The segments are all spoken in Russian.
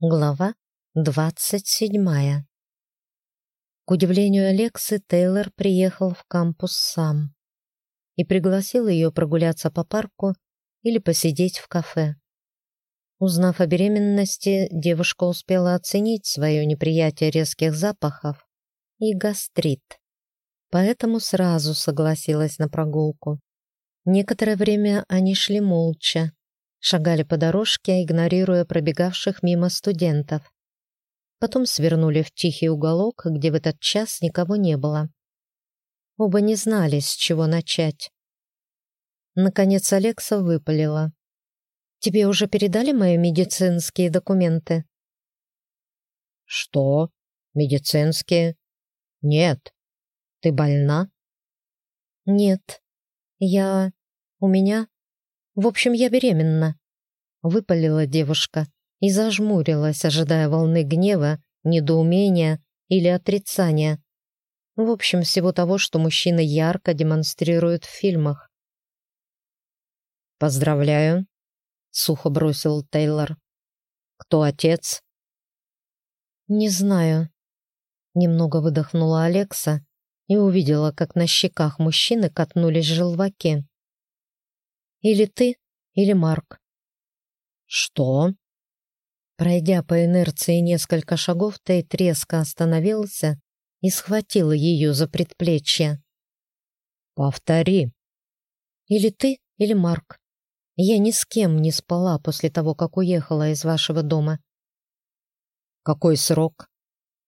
Глава двадцать седьмая. К удивлению Алексы, Тейлор приехал в кампус сам и пригласил ее прогуляться по парку или посидеть в кафе. Узнав о беременности, девушка успела оценить свое неприятие резких запахов и гастрит, поэтому сразу согласилась на прогулку. Некоторое время они шли молча, шагали по дорожке, игнорируя пробегавших мимо студентов. Потом свернули в тихий уголок, где в этот час никого не было. Оба не знали, с чего начать. Наконец Алекса выпалила. «Тебе уже передали мои медицинские документы?» «Что? Медицинские? Нет. Ты больна?» «Нет. Я... У меня... В общем, я беременна», — выпалила девушка и зажмурилась, ожидая волны гнева, недоумения или отрицания. В общем, всего того, что мужчины ярко демонстрируют в фильмах. «Поздравляю», — сухо бросил Тейлор. «Кто отец?» «Не знаю», — немного выдохнула Алекса и увидела, как на щеках мужчины катнулись желваки. Или ты, или Марк. Что? Пройдя по инерции несколько шагов, Тейт резко остановился и схватил ее за предплечье. «Повтори». «Или ты, или Марк. Я ни с кем не спала после того, как уехала из вашего дома». «Какой срок?»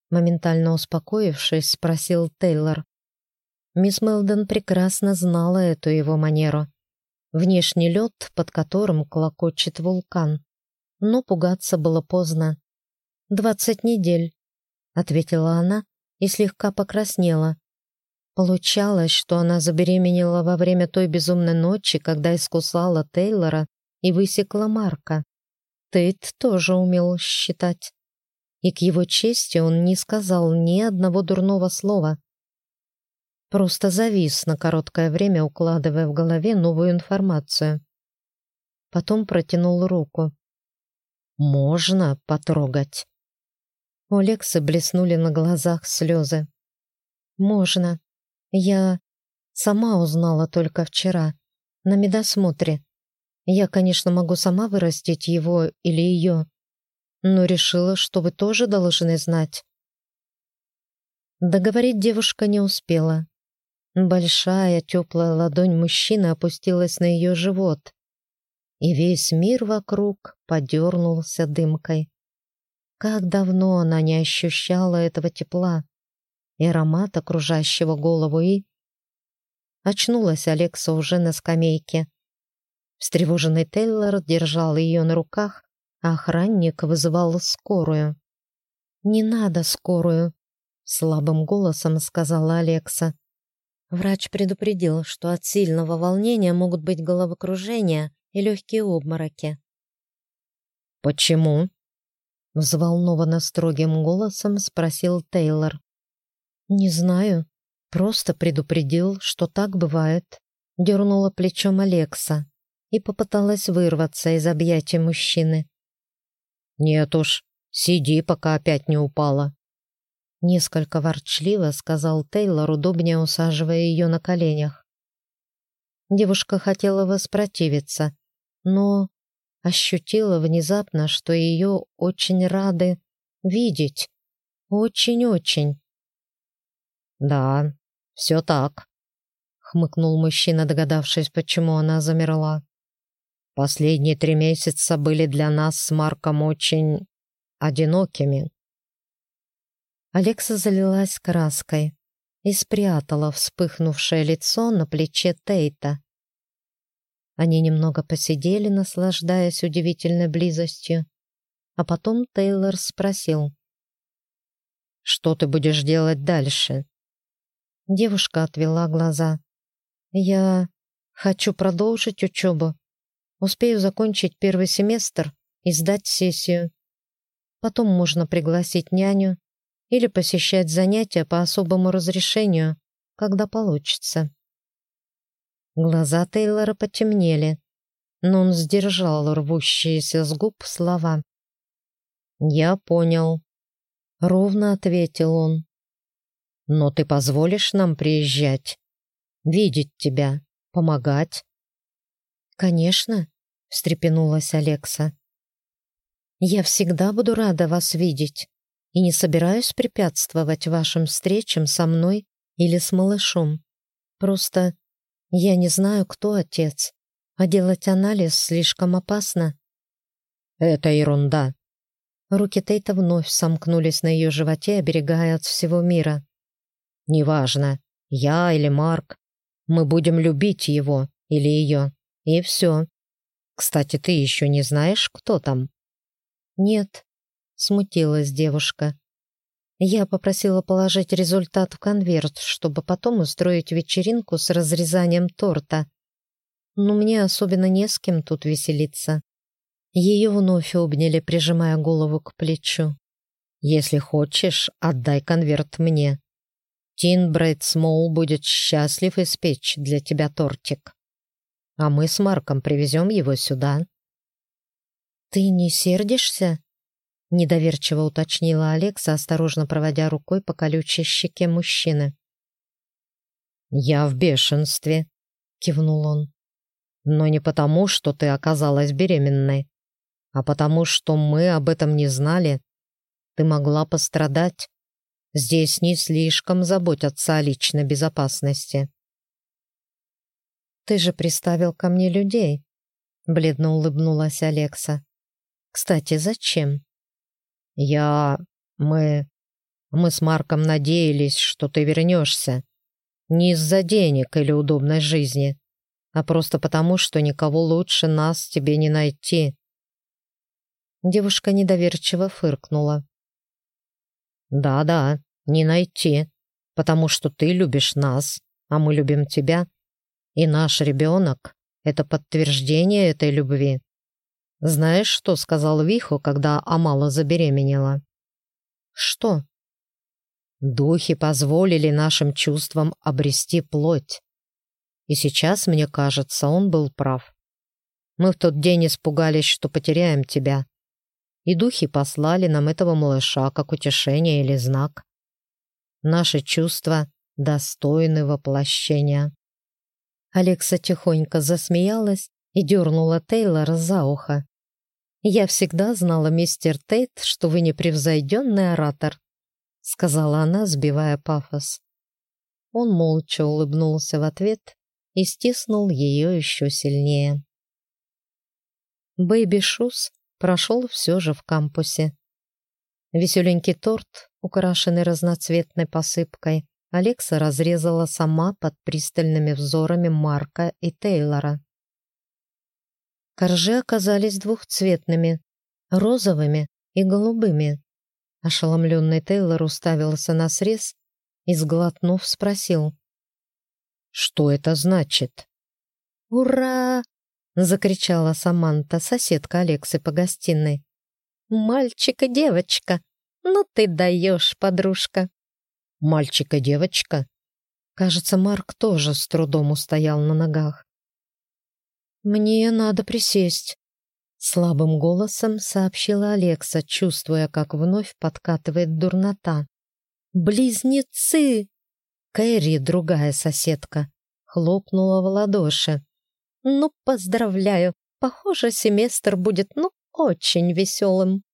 Моментально успокоившись, спросил Тейлор. Мисс Мелдон прекрасно знала эту его манеру внешний лед, под которым клокочет вулкан. Но пугаться было поздно. «Двадцать недель», — ответила она и слегка покраснела. Получалось, что она забеременела во время той безумной ночи, когда искусала Тейлора и высекла Марка. Тейт тоже умел считать. И к его чести он не сказал ни одного дурного слова. Просто завис на короткое время, укладывая в голове новую информацию. Потом протянул руку. «Можно потрогать?» У Лексы блеснули на глазах слезы. «Можно. Я сама узнала только вчера, на медосмотре. Я, конечно, могу сама вырастить его или ее, но решила, что вы тоже должны знать». Договорить девушка не успела. Большая теплая ладонь мужчины опустилась на ее живот, и весь мир вокруг подернулся дымкой. Как давно она не ощущала этого тепла и аромат окружающего голову и... Очнулась Алекса уже на скамейке. Встревоженный Тейлор держал ее на руках, а охранник вызывал скорую. «Не надо скорую», — слабым голосом сказала Алекса. Врач предупредил, что от сильного волнения могут быть головокружение и легкие обмороки. «Почему?» — взволнованно строгим голосом спросил Тейлор. «Не знаю. Просто предупредил, что так бывает». Дернула плечом Алекса и попыталась вырваться из объятий мужчины. «Нет уж, сиди, пока опять не упала», Несколько ворчливо сказал Тейлор, удобнее усаживая ее на коленях. Девушка хотела воспротивиться, но ощутила внезапно, что ее очень рады видеть. Очень-очень. «Да, все так», — хмыкнул мужчина, догадавшись, почему она замерла. «Последние три месяца были для нас с Марком очень одинокими. Алекса залилась краской и спрятала вспыхнувшее лицо на плече Тейта. Они немного посидели, наслаждаясь удивительной близостью, а потом Тейлор спросил. «Что ты будешь делать дальше?» Девушка отвела глаза. «Я хочу продолжить учебу. Успею закончить первый семестр и сдать сессию. Потом можно пригласить няню или посещать занятия по особому разрешению, когда получится. Глаза Тейлора потемнели, но он сдержал рвущиеся с губ слова. «Я понял», — ровно ответил он. «Но ты позволишь нам приезжать, видеть тебя, помогать?» «Конечно», — встрепенулась Алекса. «Я всегда буду рада вас видеть и не собираюсь препятствовать вашим встречам со мной или с малышом. Просто я не знаю, кто отец, а делать анализ слишком опасно». «Это ерунда», Руки Тейта вновь сомкнулись на ее животе, оберегая от всего мира. «Неважно, я или Марк, мы будем любить его или ее, и все. Кстати, ты еще не знаешь, кто там?» «Нет», — смутилась девушка. Я попросила положить результат в конверт, чтобы потом устроить вечеринку с разрезанием торта. Но мне особенно не с кем тут веселиться. Ее вновь обняли, прижимая голову к плечу. «Если хочешь, отдай конверт мне. Тин Брейд Смоул будет счастлив испечь для тебя тортик. А мы с Марком привезем его сюда». «Ты не сердишься?» — недоверчиво уточнила Алекса, осторожно проводя рукой по колючей щеке мужчины. «Я в бешенстве», — кивнул он. «Но не потому, что ты оказалась беременной а потому что мы об этом не знали. Ты могла пострадать. Здесь не слишком заботятся о личной безопасности. «Ты же приставил ко мне людей», — бледно улыбнулась Алекса. «Кстати, зачем?» «Я... мы... мы с Марком надеялись, что ты вернешься. Не из-за денег или удобной жизни, а просто потому, что никого лучше нас тебе не найти. Девушка недоверчиво фыркнула. «Да-да, не найти, потому что ты любишь нас, а мы любим тебя. И наш ребенок — это подтверждение этой любви. Знаешь, что сказал Вихо, когда Амала забеременела?» «Что?» «Духи позволили нашим чувствам обрести плоть. И сейчас, мне кажется, он был прав. Мы в тот день испугались, что потеряем тебя, и духи послали нам этого малыша как утешение или знак. Наши чувства достойны воплощения. Алекса тихонько засмеялась и дернула Тейлора за ухо. «Я всегда знала, мистер Тейт, что вы непревзойденный оратор», сказала она, сбивая пафос. Он молча улыбнулся в ответ и стиснул ее еще сильнее. Бэйби Шус прошел все же в кампусе. Веселенький торт, украшенный разноцветной посыпкой, Алекса разрезала сама под пристальными взорами Марка и Тейлора. Коржи оказались двухцветными, розовыми и голубыми. Ошеломленный Тейлор уставился на срез и, сглотнув, спросил. «Что это значит?» «Ура!» закричала Саманта, соседка Алексы по гостиной. «Мальчик и девочка! Ну ты даешь, подружка!» «Мальчик и девочка?» Кажется, Марк тоже с трудом устоял на ногах. «Мне надо присесть», — слабым голосом сообщила Алекса, чувствуя, как вновь подкатывает дурнота. «Близнецы!» Кэрри, другая соседка, хлопнула в ладоши. Ну, поздравляю. Похоже, семестр будет, ну, очень веселым.